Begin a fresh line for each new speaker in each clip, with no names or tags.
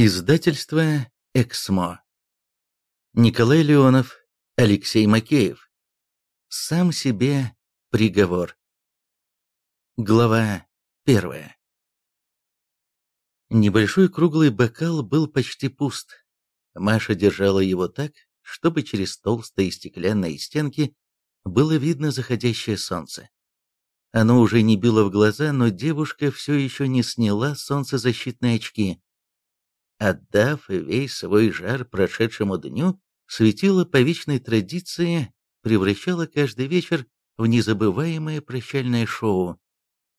Издательство «Эксмо». Николай Леонов, Алексей Макеев. Сам себе приговор. Глава первая. Небольшой круглый бокал был почти пуст. Маша держала его так, чтобы через толстые стеклянные стенки было видно заходящее солнце. Оно уже не било в глаза, но девушка все еще не сняла солнцезащитные очки Отдав весь свой жар прошедшему дню, светило по вечной традиции превращало каждый вечер в незабываемое прощальное шоу,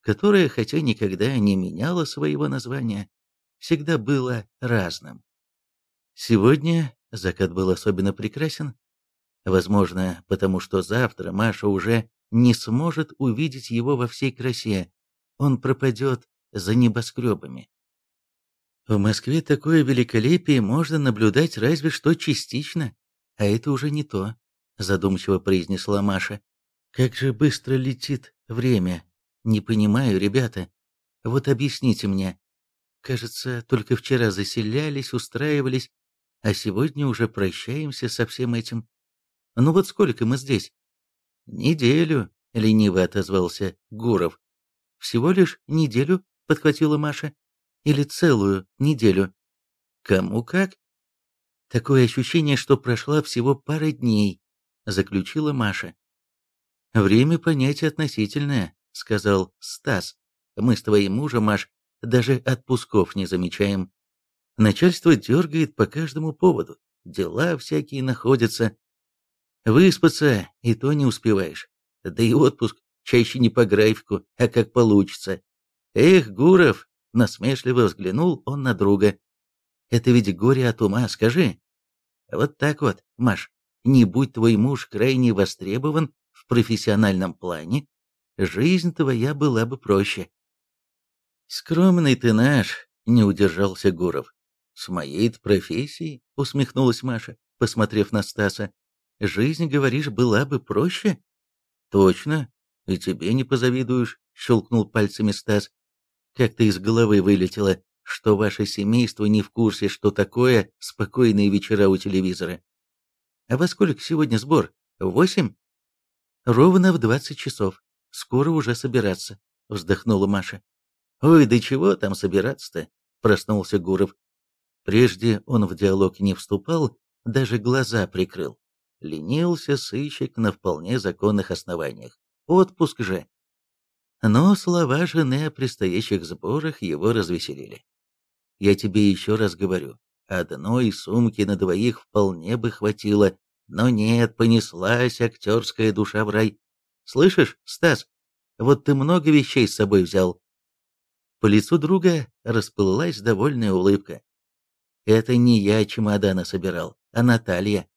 которое, хотя никогда не меняло своего названия, всегда было разным. Сегодня закат был особенно прекрасен, возможно, потому что завтра Маша уже не сможет увидеть его во всей красе, он пропадет за небоскребами. В Москве такое великолепие можно наблюдать разве что частично, а это уже не то, задумчиво произнесла Маша. Как же быстро летит время. Не понимаю, ребята. Вот объясните мне. Кажется, только вчера заселялись, устраивались, а сегодня уже прощаемся со всем этим. Ну вот сколько мы здесь? Неделю, лениво отозвался Гуров. Всего лишь неделю, подхватила Маша или целую неделю. Кому как? Такое ощущение, что прошла всего пара дней, заключила Маша. Время понятие относительное, сказал Стас. Мы с твоим мужем, Маш, даже отпусков не замечаем. Начальство дергает по каждому поводу, дела всякие находятся. Выспаться и то не успеваешь. Да и отпуск чаще не по графику, а как получится. Эх, Гуров, Насмешливо взглянул он на друга. «Это ведь горе от ума, скажи». «Вот так вот, Маш, не будь твой муж крайне востребован в профессиональном плане, жизнь твоя была бы проще». «Скромный ты наш», — не удержался Гуров. «С моей-то профессией», — усмехнулась Маша, посмотрев на Стаса. «Жизнь, говоришь, была бы проще?» «Точно, и тебе не позавидуешь», — щелкнул пальцами Стас. Как-то из головы вылетело, что ваше семейство не в курсе, что такое спокойные вечера у телевизора. А во сколько сегодня сбор? Восемь? Ровно в двадцать часов. Скоро уже собираться, вздохнула Маша. Ой, да чего там собираться-то? Проснулся Гуров. Прежде он в диалог не вступал, даже глаза прикрыл. Ленился сыщик на вполне законных основаниях. Отпуск же. Но слова жены о предстоящих сборах его развеселили. «Я тебе еще раз говорю, одной сумки на двоих вполне бы хватило, но нет, понеслась актерская душа в рай. Слышишь, Стас, вот ты много вещей с собой взял». По лицу друга расплылась довольная улыбка. «Это не я чемоданы собирал, а Наталья».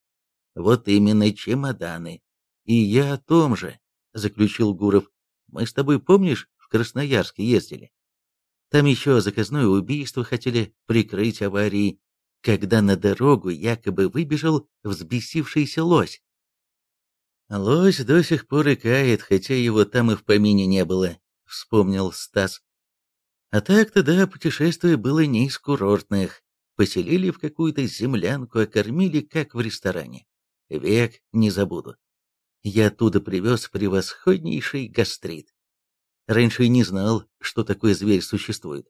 «Вот именно чемоданы. И я о том же», — заключил Гуров. Мы с тобой, помнишь, в Красноярск ездили? Там еще заказное убийство хотели прикрыть аварии, когда на дорогу якобы выбежал взбесившийся лось. Лось до сих пор и кает, хотя его там и в помине не было, вспомнил Стас. А так-то да, путешествие было не из курортных. Поселили в какую-то землянку, а кормили как в ресторане. Век не забуду я оттуда привез превосходнейший гастрит. Раньше и не знал, что такой зверь существует.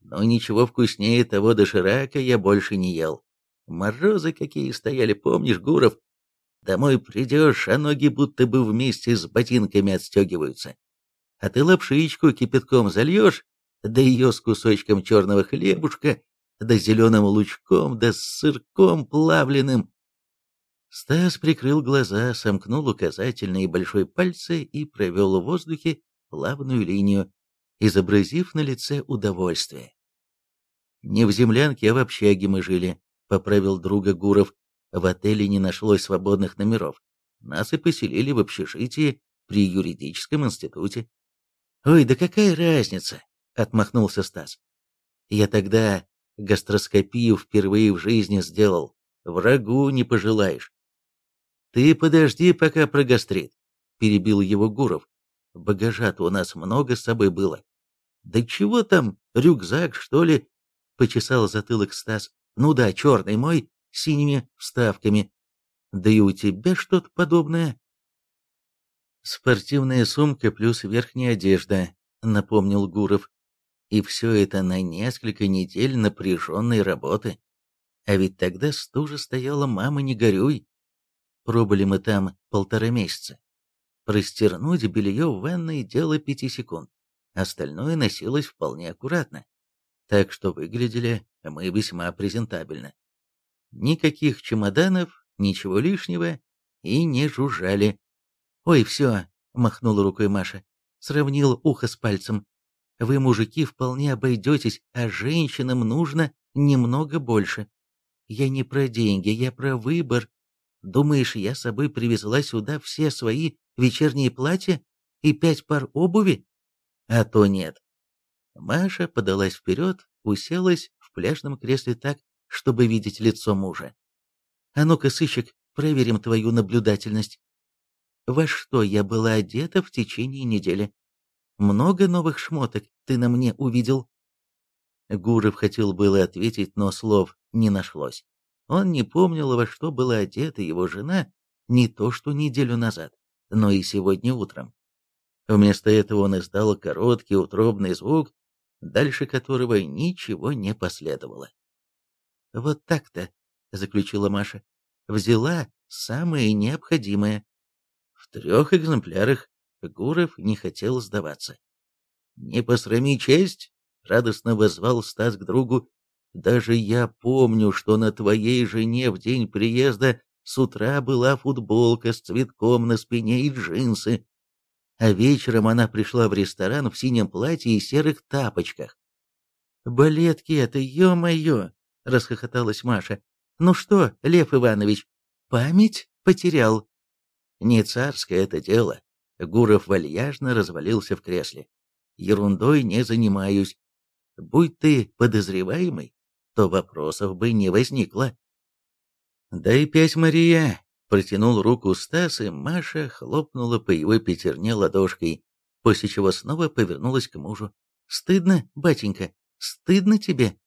Но ничего вкуснее того доширака я больше не ел. Морозы какие стояли, помнишь, Гуров? Домой придешь, а ноги будто бы вместе с ботинками отстегиваются. А ты лапшичку кипятком зальешь, да ее с кусочком черного хлебушка, да зеленым лучком, да с сырком плавленым, Стас прикрыл глаза, сомкнул указательный и большой пальцы и провел в воздухе плавную линию, изобразив на лице удовольствие. «Не в землянке, а в общаге мы жили», — поправил друга Гуров. «В отеле не нашлось свободных номеров. Нас и поселили в общежитии при юридическом институте». «Ой, да какая разница?» — отмахнулся Стас. «Я тогда гастроскопию впервые в жизни сделал. Врагу не пожелаешь. «Ты подожди пока про гастрит», — перебил его Гуров. «Багажа-то у нас много с собой было». «Да чего там, рюкзак, что ли?» — почесал затылок Стас. Ну да, черный мой, с синими вставками. Да и у тебя что-то подобное. Спортивная сумка плюс верхняя одежда, напомнил Гуров. И все это на несколько недель напряженной работы. А ведь тогда стужа стояла «мама, не горюй». Пробыли мы там полтора месяца. Простернуть белье в ванной – дело пяти секунд. Остальное носилось вполне аккуратно. Так что выглядели мы весьма презентабельно. Никаких чемоданов, ничего лишнего и не жужжали. «Ой, все», — махнула рукой Маша, сравнил ухо с пальцем. «Вы, мужики, вполне обойдетесь, а женщинам нужно немного больше. Я не про деньги, я про выбор. Думаешь, я с собой привезла сюда все свои вечерние платья и пять пар обуви? А то нет. Маша подалась вперед, уселась в пляжном кресле так, чтобы видеть лицо мужа. «А ну-ка, сыщик, проверим твою наблюдательность. Во что я была одета в течение недели? Много новых шмоток ты на мне увидел?» Гуров хотел было ответить, но слов не нашлось. Он не помнил, во что была одета его жена не то что неделю назад, но и сегодня утром. Вместо этого он издал короткий утробный звук, дальше которого ничего не последовало. «Вот так-то», — заключила Маша, — «взяла самое необходимое». В трех экземплярах Гуров не хотел сдаваться. «Не посрами честь!» — радостно возвал Стас к другу. «Даже я помню, что на твоей жене в день приезда с утра была футболка с цветком на спине и джинсы а вечером она пришла в ресторан в синем платье и серых тапочках. «Балетки это, ё-моё!» — расхохоталась Маша. «Ну что, Лев Иванович, память потерял?» «Не царское это дело». Гуров вальяжно развалился в кресле. «Ерундой не занимаюсь. Будь ты подозреваемый, то вопросов бы не возникло». «Дай пять, Мария!» Протянул руку Стас, и Маша хлопнула по его пятерне ладошкой, после чего снова повернулась к мужу. «Стыдно, батенька? Стыдно тебе?»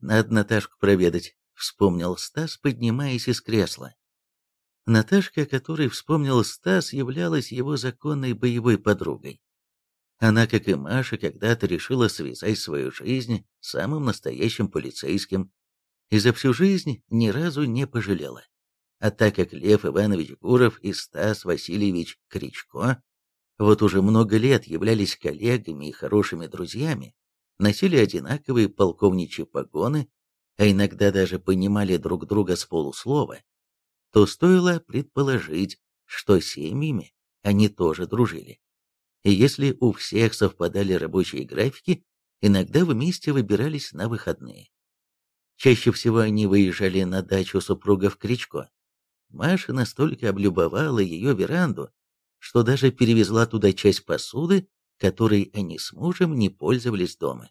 «Надо Наташку проведать», — вспомнил Стас, поднимаясь из кресла. Наташка, которой вспомнил Стас, являлась его законной боевой подругой. Она, как и Маша, когда-то решила связать свою жизнь с самым настоящим полицейским и за всю жизнь ни разу не пожалела. А так как Лев Иванович Гуров и Стас Васильевич Кричко вот уже много лет являлись коллегами и хорошими друзьями, носили одинаковые полковничьи погоны, а иногда даже понимали друг друга с полуслова, то стоило предположить, что семьями они тоже дружили. И если у всех совпадали рабочие графики, иногда вместе выбирались на выходные. Чаще всего они выезжали на дачу супругов Кричко, Маша настолько облюбовала ее веранду, что даже перевезла туда часть посуды, которой они с мужем не пользовались дома.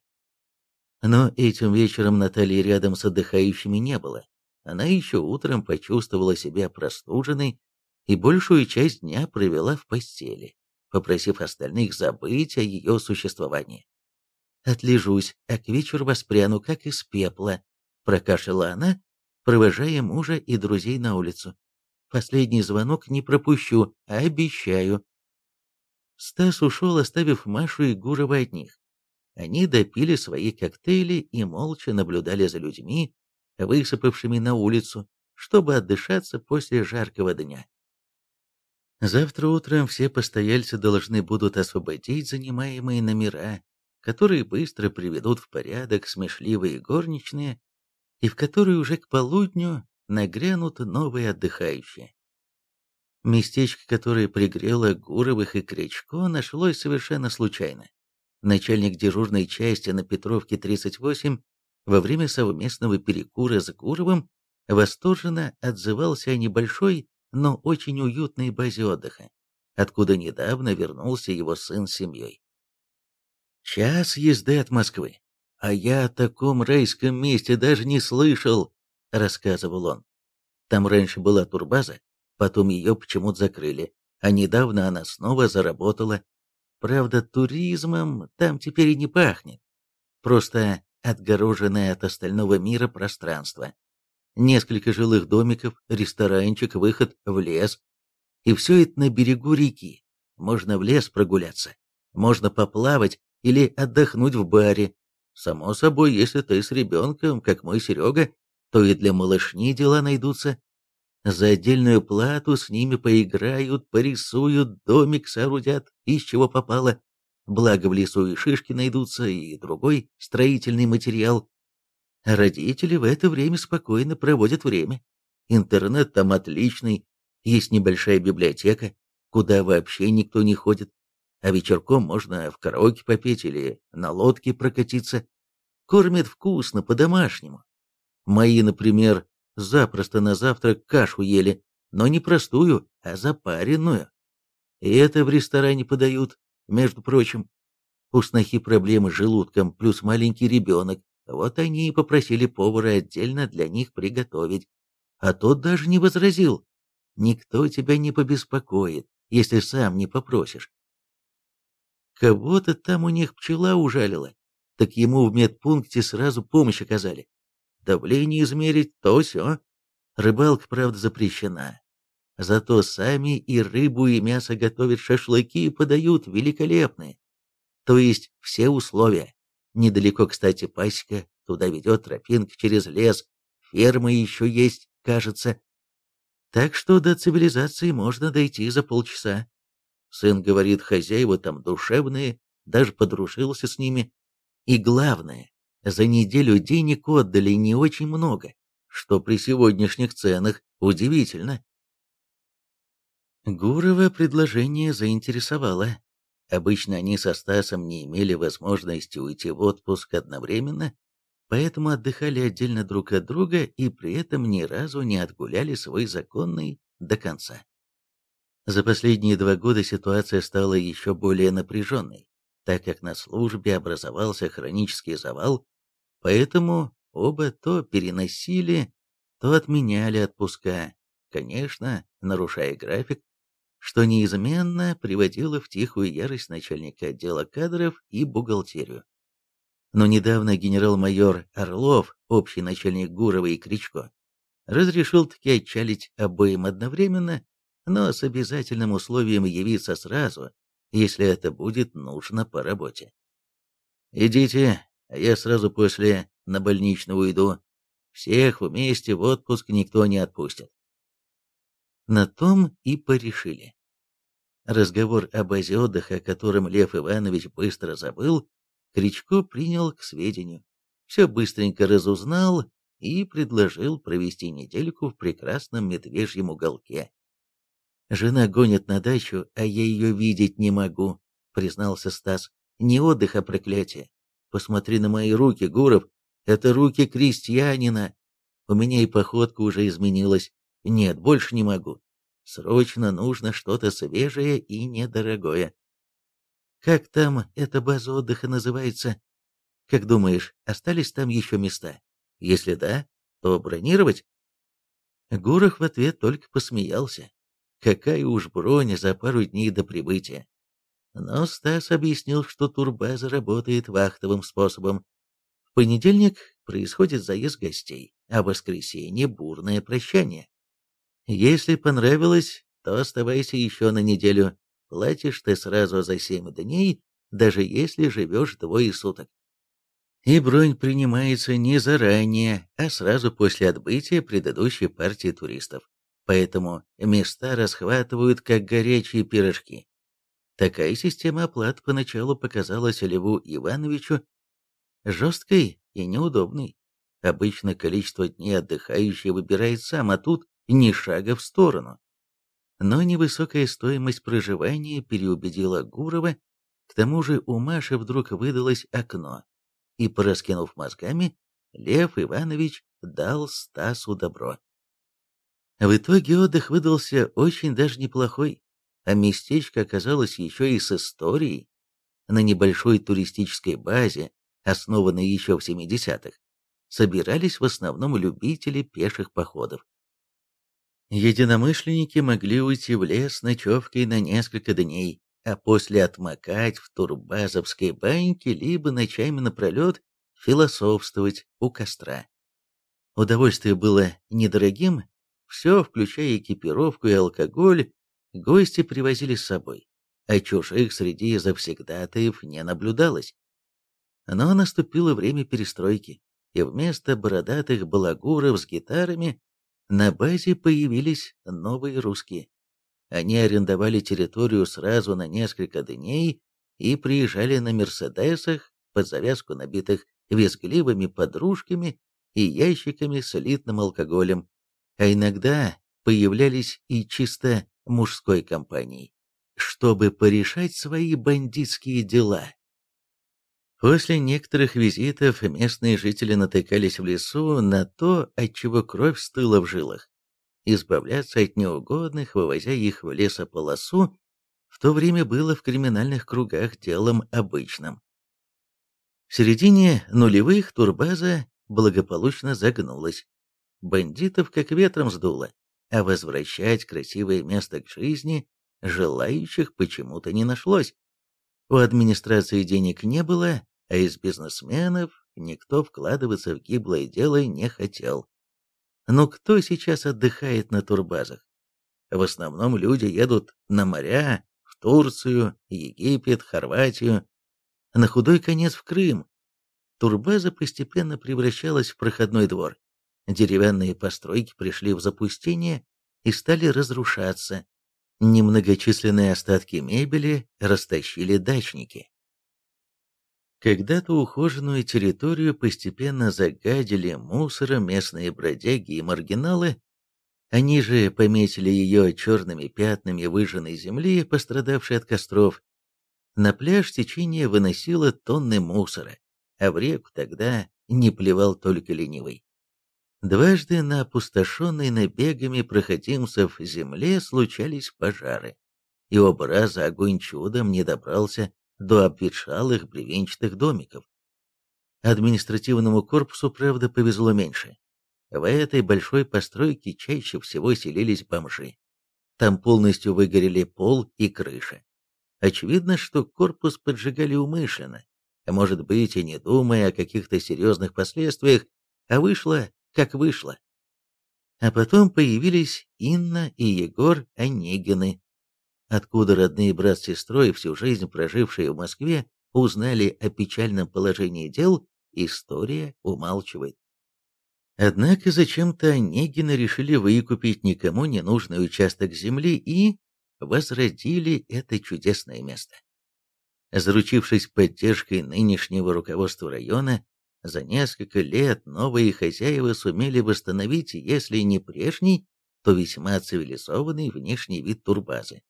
Но этим вечером Натальи рядом с отдыхающими не было. Она еще утром почувствовала себя простуженной и большую часть дня провела в постели, попросив остальных забыть о ее существовании. «Отлежусь, а к вечеру воспряну, как из пепла», — прокашляла она, провожая мужа и друзей на улицу. Последний звонок не пропущу, обещаю. Стас ушел, оставив Машу и Гурова одних. Они допили свои коктейли и молча наблюдали за людьми, высыпавшими на улицу, чтобы отдышаться после жаркого дня. Завтра утром все постояльцы должны будут освободить занимаемые номера, которые быстро приведут в порядок смешливые горничные, и в которые уже к полудню нагрянут новые отдыхающие. Местечко, которое пригрело Гуровых и Кречко, нашлось совершенно случайно. Начальник дежурной части на Петровке 38 во время совместного перекура с Гуровым восторженно отзывался о небольшой, но очень уютной базе отдыха, откуда недавно вернулся его сын с семьей. Час езды от Москвы, а я о таком райском месте даже не слышал, — рассказывал он. «Там раньше была турбаза, потом ее почему-то закрыли, а недавно она снова заработала. Правда, туризмом там теперь и не пахнет. Просто отгороженное от остального мира пространство. Несколько жилых домиков, ресторанчик, выход в лес. И все это на берегу реки. Можно в лес прогуляться, можно поплавать или отдохнуть в баре. Само собой, если ты с ребенком, как мой Серега, то и для малышни дела найдутся. За отдельную плату с ними поиграют, порисуют, домик соорудят, из чего попало. Благо в лесу и шишки найдутся, и другой строительный материал. Родители в это время спокойно проводят время. Интернет там отличный, есть небольшая библиотека, куда вообще никто не ходит. А вечерком можно в караоке попеть или на лодке прокатиться. Кормят вкусно, по-домашнему. Мои, например, запросто на завтрак кашу ели, но не простую, а запаренную. И это в ресторане подают, между прочим. У снохи проблемы с желудком, плюс маленький ребенок. Вот они и попросили повара отдельно для них приготовить. А тот даже не возразил. Никто тебя не побеспокоит, если сам не попросишь. Кого-то там у них пчела ужалила, так ему в медпункте сразу помощь оказали. Давление измерить, то все. Рыбалка, правда, запрещена. Зато сами и рыбу, и мясо готовят, шашлыки подают великолепные. То есть все условия. Недалеко, кстати, пасека, туда ведет тропинка через лес, фермы еще есть, кажется. Так что до цивилизации можно дойти за полчаса. Сын говорит, хозяева там душевные, даже подружился с ними. И главное, за неделю денег отдали не очень много, что при сегодняшних ценах удивительно. Гурова предложение заинтересовало. Обычно они со Стасом не имели возможности уйти в отпуск одновременно, поэтому отдыхали отдельно друг от друга и при этом ни разу не отгуляли свой законный до конца. За последние два года ситуация стала еще более напряженной, так как на службе образовался хронический завал, поэтому оба то переносили, то отменяли отпуска, конечно, нарушая график, что неизменно приводило в тихую ярость начальника отдела кадров и бухгалтерию. Но недавно генерал-майор Орлов, общий начальник Гурова и Кричко, разрешил таки отчалить обоим одновременно, но с обязательным условием явиться сразу, если это будет нужно по работе. «Идите, а я сразу после на больничную уйду. Всех вместе в отпуск никто не отпустит». На том и порешили. Разговор о базе отдыха, о котором Лев Иванович быстро забыл, Кричко принял к сведению. Все быстренько разузнал и предложил провести недельку в прекрасном медвежьем уголке. «Жена гонит на дачу, а я ее видеть не могу», — признался Стас. «Не отдых, а проклятие. Посмотри на мои руки, Гуров. Это руки крестьянина. У меня и походка уже изменилась. Нет, больше не могу. Срочно нужно что-то свежее и недорогое. Как там эта база отдыха называется? Как думаешь, остались там еще места? Если да, то бронировать? Гуров в ответ только посмеялся. Какая уж броня за пару дней до прибытия. Но Стас объяснил, что турбаза работает вахтовым способом. В понедельник происходит заезд гостей, а в воскресенье бурное прощание. Если понравилось, то оставайся еще на неделю. Платишь ты сразу за семь дней, даже если живешь двое суток. И бронь принимается не заранее, а сразу после отбытия предыдущей партии туристов. Поэтому места расхватывают как горячие пирожки. Такая система оплат поначалу показалась Льву Ивановичу жесткой и неудобной. Обычно количество дней отдыхающий выбирает сам, а тут ни шага в сторону. Но невысокая стоимость проживания переубедила Гурова, к тому же у Маши вдруг выдалось окно, и, пораскинув мозгами, Лев Иванович дал Стасу добро. В итоге отдых выдался очень даже неплохой, а местечко оказалось еще и с историей. На небольшой туристической базе, основанной еще в 70-х, собирались в основном любители пеших походов. Единомышленники могли уйти в лес ночевкой на несколько дней, а после отмокать в турбазовской баньке либо ночами напролет философствовать у костра. Удовольствие было недорогим, все, включая экипировку и алкоголь, гости привозили с собой, а чужих среди завсегдатаев не наблюдалось. Но наступило время перестройки, и вместо бородатых балагуров с гитарами на базе появились новые русские. Они арендовали территорию сразу на несколько дней и приезжали на «Мерседесах», под завязку набитых визгливыми подружками и ящиками с элитным алкоголем, а иногда появлялись и чисто мужской компанией, чтобы порешать свои бандитские дела. После некоторых визитов местные жители натыкались в лесу на то, от чего кровь стыла в жилах. Избавляться от неугодных, вывозя их в лесополосу, в то время было в криминальных кругах делом обычным. В середине нулевых турбаза благополучно загнулась. Бандитов как ветром сдуло, а возвращать красивое место к жизни желающих почему-то не нашлось. У администрации денег не было, а из бизнесменов никто вкладываться в гиблое дело не хотел. Но кто сейчас отдыхает на турбазах? В основном люди едут на моря, в Турцию, Египет, Хорватию, на худой конец в Крым. Турбаза постепенно превращалась в проходной двор. Деревянные постройки пришли в запустение и стали разрушаться. Немногочисленные остатки мебели растащили дачники. Когда-то ухоженную территорию постепенно загадили мусором местные бродяги и маргиналы, они же пометили ее черными пятнами выжженной земли, пострадавшей от костров. На пляж течение выносило тонны мусора, а в реку тогда не плевал только ленивый. Дважды на опустошенной набегами проходимцев земле случались пожары, и оба раза огонь чудом не добрался до обветшалых бревенчатых домиков. Административному корпусу, правда, повезло меньше. В этой большой постройке чаще всего селились бомжи. Там полностью выгорели пол и крыша. Очевидно, что корпус поджигали умышленно, а может быть и не думая о каких-то серьезных последствиях, а вышло, как вышло. А потом появились Инна и Егор Онегины, Откуда родные брат с сестрой, всю жизнь прожившие в Москве, узнали о печальном положении дел, история умалчивает. Однако зачем-то Онегины решили выкупить никому не нужный участок земли и возродили это чудесное место. Заручившись поддержкой нынешнего руководства района, за несколько лет новые хозяева сумели восстановить, если не прежний, то весьма цивилизованный внешний вид турбазы.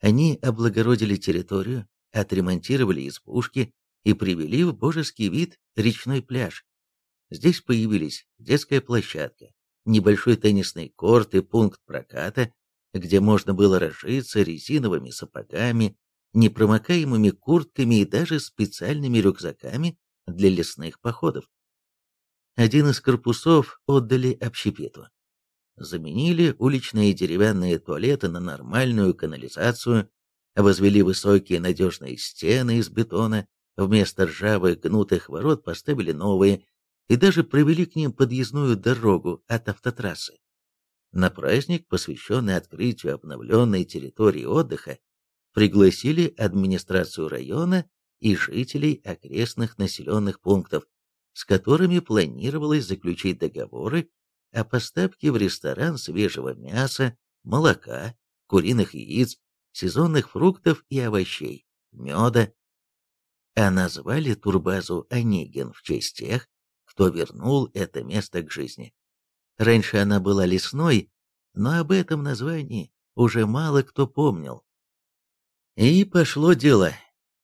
Они облагородили территорию, отремонтировали избушки и привели в божеский вид речной пляж. Здесь появились детская площадка, небольшой теннисный корт и пункт проката, где можно было разжиться резиновыми сапогами, непромокаемыми куртками и даже специальными рюкзаками для лесных походов. Один из корпусов отдали общепиту заменили уличные деревянные туалеты на нормальную канализацию, возвели высокие надежные стены из бетона, вместо ржавых гнутых ворот поставили новые и даже провели к ним подъездную дорогу от автотрассы. На праздник, посвященный открытию обновленной территории отдыха, пригласили администрацию района и жителей окрестных населенных пунктов, с которыми планировалось заключить договоры о поставке в ресторан свежего мяса, молока, куриных яиц, сезонных фруктов и овощей, меда. А назвали турбазу Онегин в честь тех, кто вернул это место к жизни. Раньше она была лесной, но об этом названии уже мало кто помнил. И пошло дело.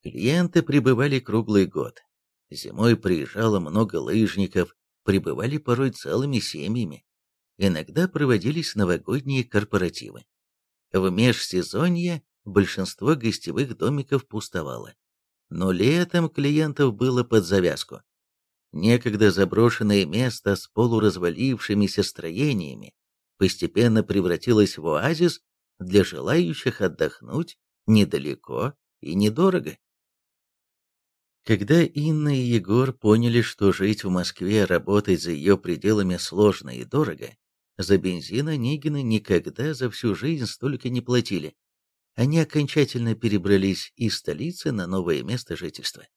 Клиенты прибывали круглый год. Зимой приезжало много лыжников, пребывали порой целыми семьями. Иногда проводились новогодние корпоративы. В межсезонье большинство гостевых домиков пустовало. Но летом клиентов было под завязку. Некогда заброшенное место с полуразвалившимися строениями постепенно превратилось в оазис для желающих отдохнуть недалеко и недорого. Когда Инна и Егор поняли, что жить в Москве, работать за ее пределами сложно и дорого, за бензин Онегины никогда за всю жизнь столько не платили. Они окончательно перебрались из столицы на новое место жительства.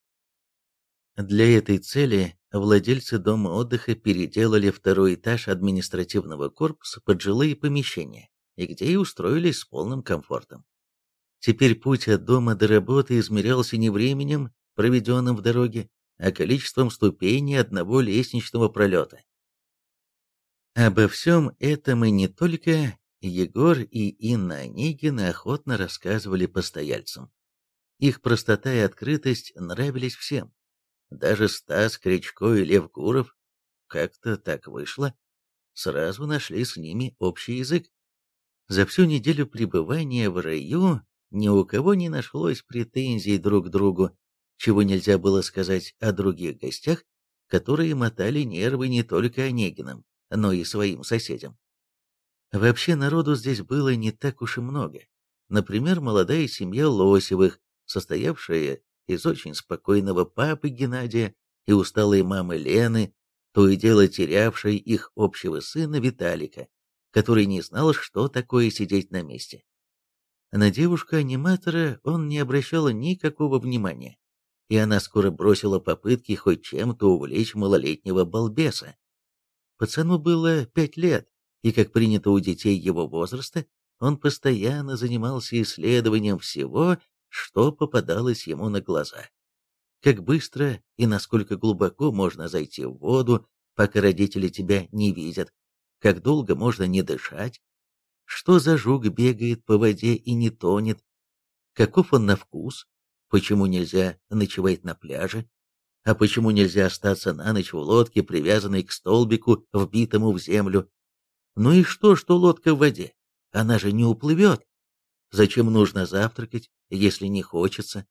Для этой цели владельцы дома отдыха переделали второй этаж административного корпуса под жилые помещения, и где и устроились с полным комфортом. Теперь путь от дома до работы измерялся не временем, проведенным в дороге, а количеством ступеней одного лестничного пролета. Обо всем этом и не только Егор и Инна Онегины охотно рассказывали постояльцам. Их простота и открытость нравились всем. Даже Стас Кричко и Лев Гуров, как-то так вышло, сразу нашли с ними общий язык. За всю неделю пребывания в раю ни у кого не нашлось претензий друг к другу, чего нельзя было сказать о других гостях, которые мотали нервы не только Онегиным, но и своим соседям. Вообще народу здесь было не так уж и много. Например, молодая семья Лосевых, состоявшая из очень спокойного папы Геннадия и усталой мамы Лены, то и дело терявшей их общего сына Виталика, который не знал, что такое сидеть на месте. На девушку-аниматора он не обращал никакого внимания, и она скоро бросила попытки хоть чем-то увлечь малолетнего балбеса. Пацану было пять лет, и, как принято у детей его возраста, он постоянно занимался исследованием всего, что попадалось ему на глаза. Как быстро и насколько глубоко можно зайти в воду, пока родители тебя не видят, как долго можно не дышать, что за жук бегает по воде и не тонет, каков он на вкус, почему нельзя ночевать на пляже, а почему нельзя остаться на ночь в лодке, привязанной к столбику, вбитому в землю? Ну и что, что лодка в воде? Она же не уплывет. Зачем нужно завтракать, если не хочется?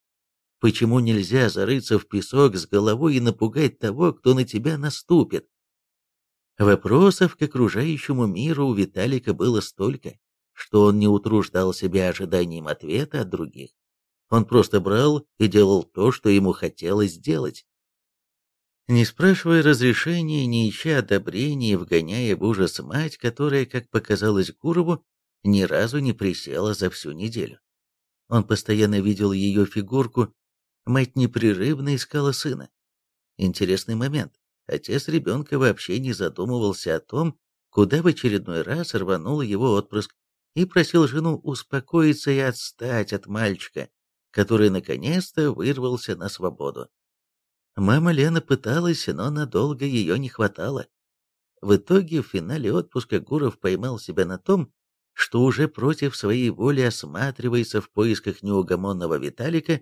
Почему нельзя зарыться в песок с головой и напугать того, кто на тебя наступит? Вопросов к окружающему миру у Виталика было столько, что он не утруждал себя ожиданием ответа от других. Он просто брал и делал то, что ему хотелось сделать. Не спрашивая разрешения, не ища одобрения, вгоняя в ужас мать, которая, как показалось Гурову, ни разу не присела за всю неделю. Он постоянно видел ее фигурку, мать непрерывно искала сына. Интересный момент. Отец ребенка вообще не задумывался о том, куда в очередной раз рванул его отпрыск, и просил жену успокоиться и отстать от мальчика, который наконец-то вырвался на свободу. Мама Лена пыталась, но надолго ее не хватало. В итоге в финале отпуска Гуров поймал себя на том, что уже против своей воли осматривается в поисках неугомонного Виталика,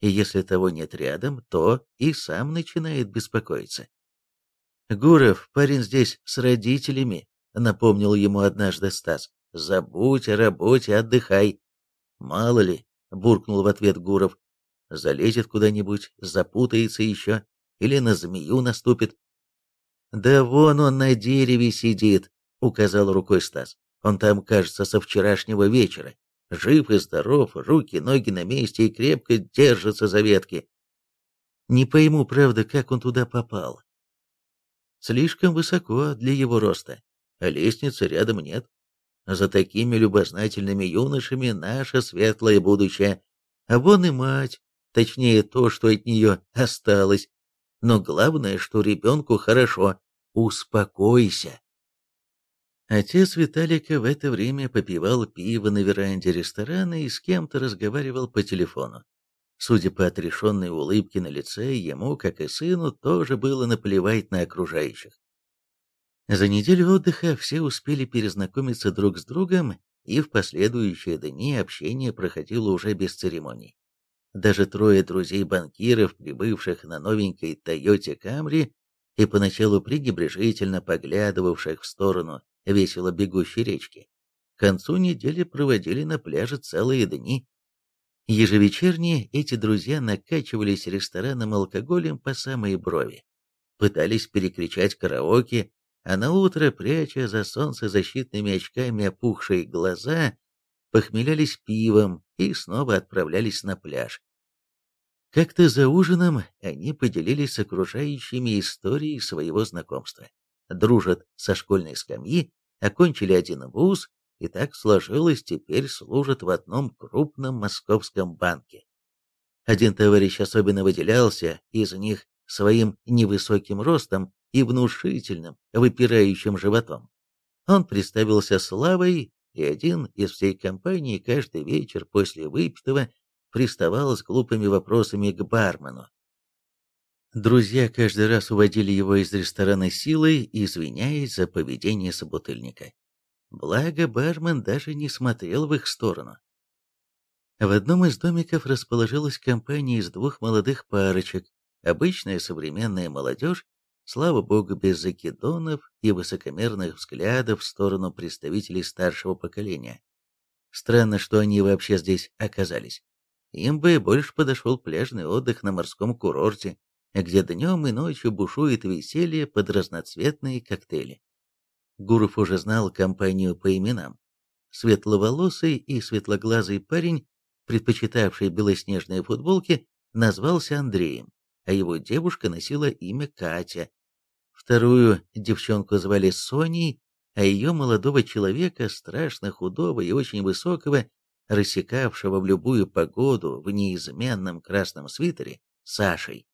и если того нет рядом, то и сам начинает беспокоиться. «Гуров, парень здесь с родителями», — напомнил ему однажды Стас. «Забудь о работе, отдыхай». «Мало ли», — буркнул в ответ Гуров, залезет куда-нибудь, запутается еще, или на змею наступит. «Да вон он на дереве сидит», — указал рукой Стас. «Он там, кажется, со вчерашнего вечера. Жив и здоров, руки, ноги на месте и крепко держится за ветки. Не пойму, правда, как он туда попал. Слишком высоко для его роста, а лестницы рядом нет. За такими любознательными юношами наше светлое будущее. А вон и мать, точнее то, что от нее осталось. Но главное, что ребенку хорошо. Успокойся. Отец Виталика в это время попивал пиво на веранде ресторана и с кем-то разговаривал по телефону. Судя по отрешенной улыбке на лице, ему, как и сыну, тоже было наплевать на окружающих. За неделю отдыха все успели перезнакомиться друг с другом, и в последующие дни общение проходило уже без церемоний. Даже трое друзей-банкиров, прибывших на новенькой Тойоте Камри и поначалу пренебрежительно поглядывавших в сторону весело бегущей речки, к концу недели проводили на пляже целые дни. Ежевечерние эти друзья накачивались рестораном алкоголем по самой брови, пытались перекричать караоке, а на утро, пряча за солнцезащитными очками опухшие глаза, похмелялись пивом и снова отправлялись на пляж, Как-то за ужином они поделились с окружающими историей своего знакомства. Дружат со школьной скамьи, окончили один вуз, и так сложилось, теперь служат в одном крупном московском банке. Один товарищ особенно выделялся из них своим невысоким ростом и внушительным, выпирающим животом. Он представился Славой, и один из всей компании каждый вечер после выпитого приставал с глупыми вопросами к бармену. Друзья каждый раз уводили его из ресторана силой, извиняясь за поведение собутыльника. Благо, бармен даже не смотрел в их сторону. В одном из домиков расположилась компания из двух молодых парочек, обычная современная молодежь, слава богу, без закидонов и высокомерных взглядов в сторону представителей старшего поколения. Странно, что они вообще здесь оказались. Им бы больше подошел пляжный отдых на морском курорте, где днем и ночью бушует веселье под разноцветные коктейли. Гуров уже знал компанию по именам. Светловолосый и светлоглазый парень, предпочитавший белоснежные футболки, назвался Андреем, а его девушка носила имя Катя. Вторую девчонку звали Соней, а ее молодого человека, страшно худого и очень высокого, рассекавшего в любую погоду в неизменном красном свитере, Сашей.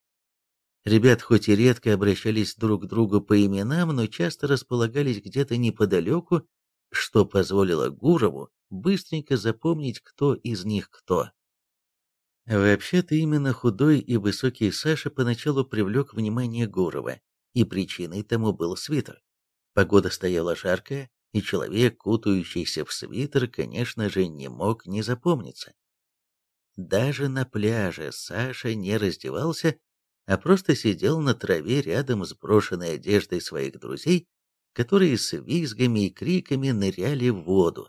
Ребят хоть и редко обращались друг к другу по именам, но часто располагались где-то неподалеку, что позволило Гурову быстренько запомнить, кто из них кто. Вообще-то именно худой и высокий Саша поначалу привлек внимание Гурова, и причиной тому был свитер. Погода стояла жаркая, и человек, кутающийся в свитер, конечно же, не мог не запомниться. Даже на пляже Саша не раздевался, а просто сидел на траве рядом с брошенной одеждой своих друзей, которые с визгами и криками ныряли в воду.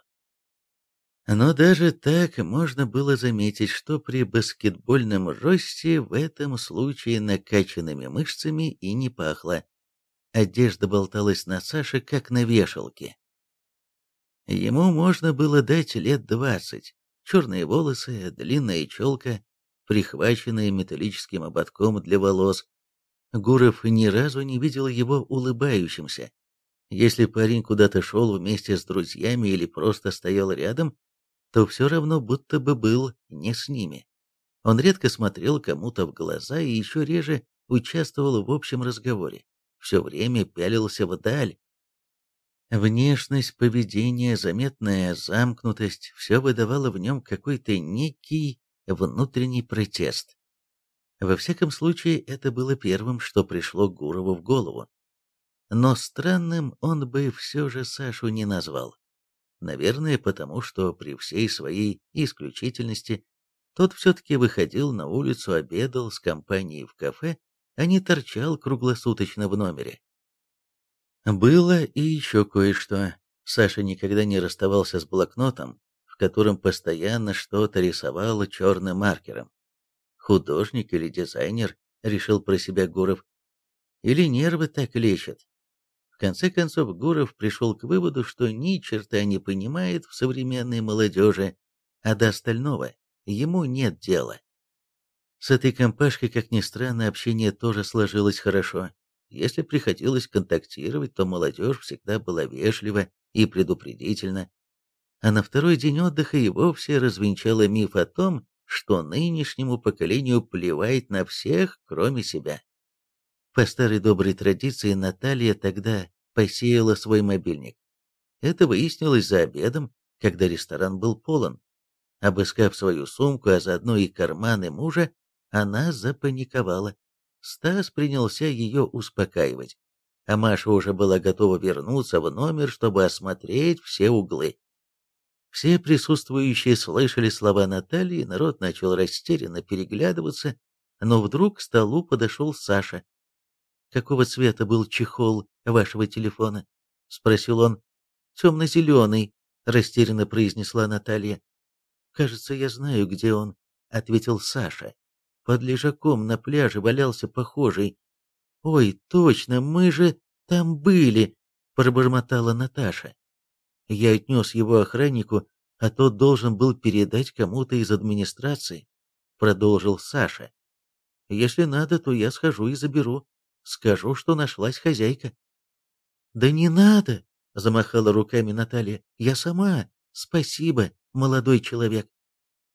Но даже так можно было заметить, что при баскетбольном росте в этом случае накачанными мышцами и не пахло. Одежда болталась на Саше, как на вешалке. Ему можно было дать лет двадцать. Черные волосы, длинная челка, прихваченная металлическим ободком для волос. Гуров ни разу не видел его улыбающимся. Если парень куда-то шел вместе с друзьями или просто стоял рядом, то все равно будто бы был не с ними. Он редко смотрел кому-то в глаза и еще реже участвовал в общем разговоре. Все время пялился вдаль, Внешность, поведение, заметная замкнутость – все выдавало в нем какой-то некий внутренний протест. Во всяком случае, это было первым, что пришло Гурову в голову. Но странным он бы все же Сашу не назвал. Наверное, потому что при всей своей исключительности тот все-таки выходил на улицу, обедал с компанией в кафе, а не торчал круглосуточно в номере. Было и еще кое-что. Саша никогда не расставался с блокнотом, в котором постоянно что-то рисовал черным маркером. Художник или дизайнер, решил про себя Гуров. Или нервы так лечат. Конце концов, Гуров пришел к выводу, что ни черта не понимает в современной молодежи, а до остального ему нет дела. С этой компашкой, как ни странно, общение тоже сложилось хорошо. Если приходилось контактировать, то молодежь всегда была вежлива и предупредительна. А на второй день отдыха и вовсе развенчала миф о том, что нынешнему поколению плевать на всех, кроме себя. По старой доброй традиции Наталья тогда посеяла свой мобильник. Это выяснилось за обедом, когда ресторан был полон. Обыскав свою сумку, а заодно и карманы мужа, она запаниковала. Стас принялся ее успокаивать, а Маша уже была готова вернуться в номер, чтобы осмотреть все углы. Все присутствующие слышали слова Натальи, народ начал растерянно переглядываться, но вдруг к столу подошел Саша. «Какого цвета был чехол вашего телефона?» — спросил он. «Темно-зеленый», — растерянно произнесла Наталья. «Кажется, я знаю, где он», — ответил Саша. Под лежаком на пляже валялся похожий. «Ой, точно, мы же там были!» — пробормотала Наташа. Я отнес его охраннику, а тот должен был передать кому-то из администрации, продолжил Саша. Если надо, то я схожу и заберу. Скажу, что нашлась хозяйка». «Да не надо!» — замахала руками Наталья. «Я сама. Спасибо, молодой человек».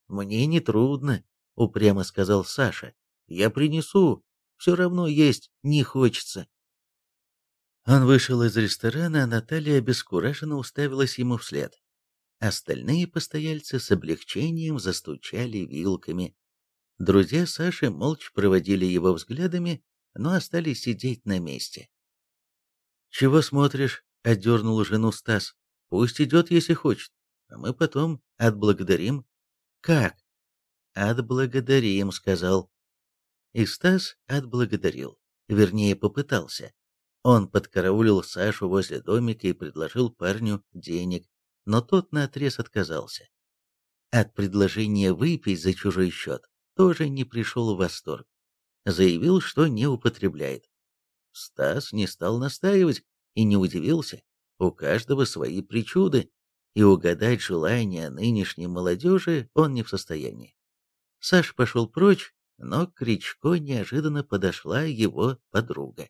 «Мне не трудно», — упрямо сказал Саша. «Я принесу. Все равно есть не хочется». Он вышел из ресторана, а Наталья обескураженно уставилась ему вслед. Остальные постояльцы с облегчением застучали вилками. Друзья Саши молча проводили его взглядами, но остались сидеть на месте. «Чего смотришь?» — отдернул жену Стас. «Пусть идет, если хочет, а мы потом отблагодарим». «Как?» «Отблагодарим», — сказал. И Стас отблагодарил, вернее, попытался. Он подкараулил Сашу возле домика и предложил парню денег, но тот наотрез отказался. От предложения выпить за чужой счет тоже не пришел в восторг. Заявил, что не употребляет. Стас не стал настаивать и не удивился. У каждого свои причуды, и угадать желания нынешней молодежи он не в состоянии. Саш пошел прочь, но к Кричко неожиданно подошла его подруга.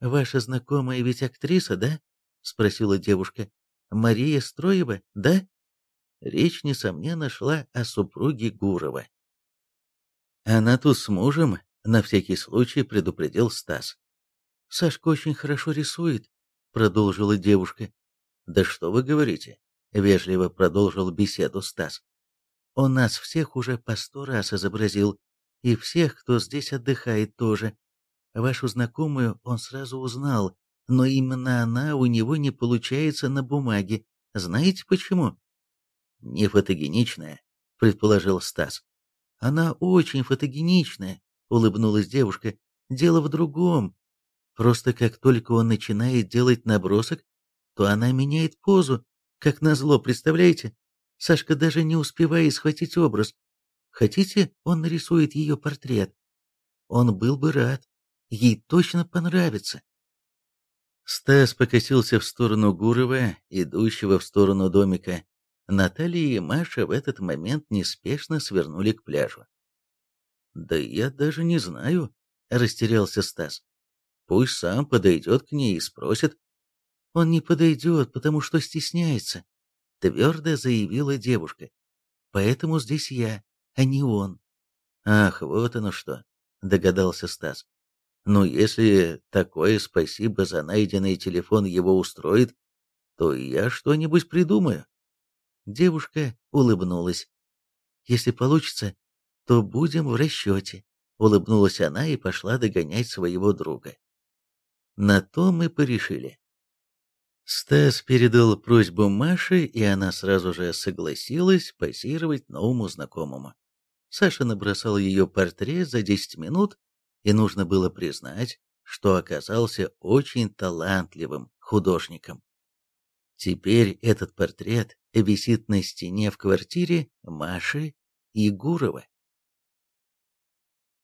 «Ваша знакомая ведь актриса, да?» — спросила девушка. «Мария Строева, да?» Речь, несомненно, шла о супруге Гурова. «Она тут с мужем», — на всякий случай предупредил Стас. «Сашка очень хорошо рисует», — продолжила девушка. «Да что вы говорите?» — вежливо продолжил беседу Стас. «Он нас всех уже по сто раз изобразил, и всех, кто здесь отдыхает тоже. Вашу знакомую он сразу узнал, но именно она у него не получается на бумаге. Знаете почему? Не фотогеничная, предположил Стас. Она очень фотогеничная, улыбнулась девушка. Дело в другом. Просто как только он начинает делать набросок, то она меняет позу, как назло, представляете? Сашка даже не успевает схватить образ. Хотите, он нарисует ее портрет? Он был бы рад. Ей точно понравится. Стас покосился в сторону Гурова, идущего в сторону домика. Наталья и Маша в этот момент неспешно свернули к пляжу. «Да я даже не знаю», — растерялся Стас. «Пусть сам подойдет к ней и спросит». «Он не подойдет, потому что стесняется», — твердо заявила девушка. «Поэтому здесь я, а не он». «Ах, вот оно что», — догадался Стас. Но если такое спасибо за найденный телефон его устроит, то я что-нибудь придумаю. Девушка улыбнулась. Если получится, то будем в расчете. Улыбнулась она и пошла догонять своего друга. На то мы порешили. Стас передал просьбу Маше, и она сразу же согласилась позировать новому знакомому. Саша набросал ее портрет за 10 минут, и нужно было признать, что оказался очень талантливым художником. Теперь этот портрет висит на стене в квартире Маши Егурова.